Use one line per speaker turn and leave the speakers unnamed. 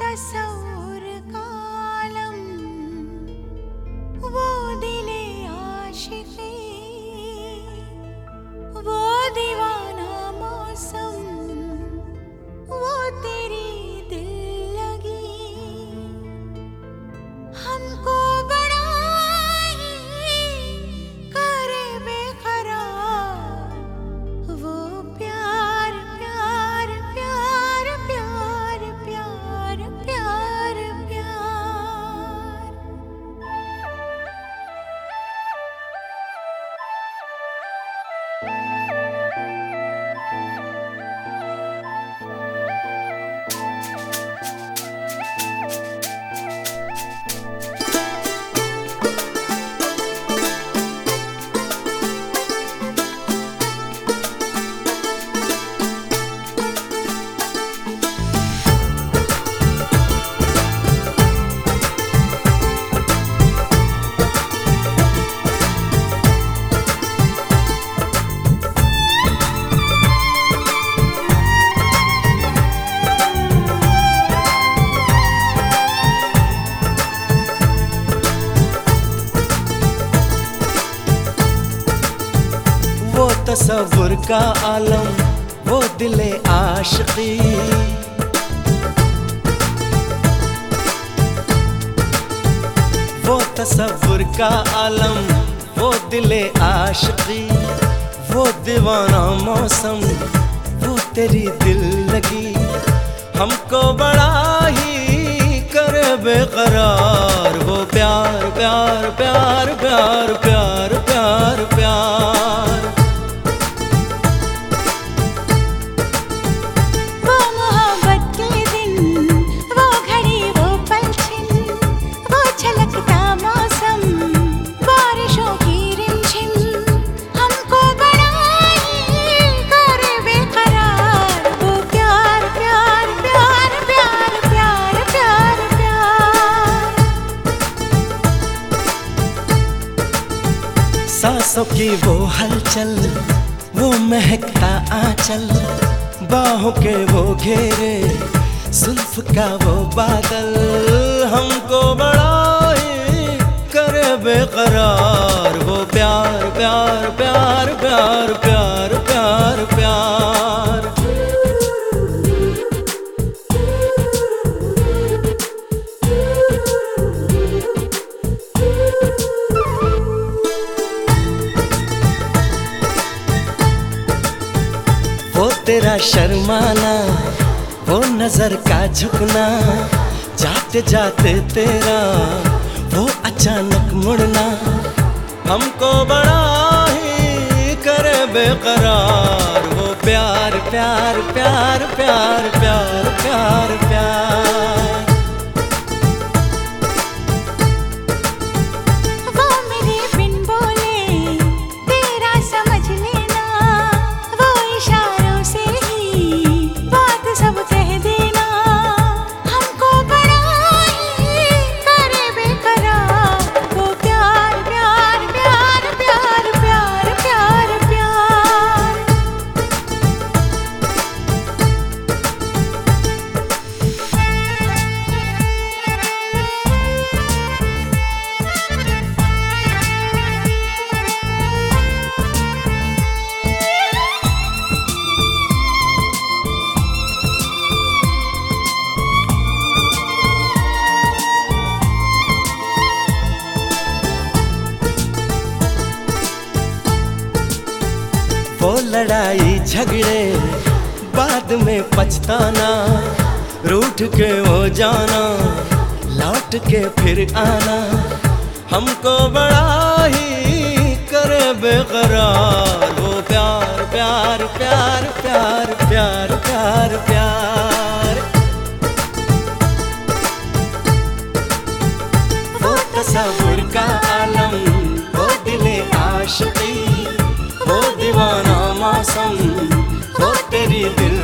तस्वुर कालम
तस्वुर का आलम, वो दिले आशिकी। वो तस्वुर का आलम, वो दिले आशिकी। वो दीवाना मौसम, वो तेरी दिल लगी। हमको बड़ा ही कर बेकरार, वो प्यार प्यार प्यार प्यार प्यार प्यार। सांसों की वो हलचल, वो महकता आंचल, बाहों के वो घेरे, सुल्फ का वो बादल। हमको बड़ा ही करे बेकरार, वो प्यार प्यार प्यार प्यार प्यार प्यार प्यार वो तेरा शर्माना, वो नज़र का झुकना, जाते जाते तेरा, वो अचानक मुड़ना। हमको बड़ा ही करे बेकरार, वो प्यार प्यार प्यार प्यार प्यार प्यार प्यार
वो
लड़ाई झगड़े बाद में पछताना, रूठ के हो जाना, लौट के फिर आना। हमको बड़ा ही करे बेकरार, वो प्यार प्यार प्यार प्यार प्यार प्यार प्यार। वो तस्वुर का आलम, वो दिले आशिकी, वो दीवाना मौसम हो तेरी दिल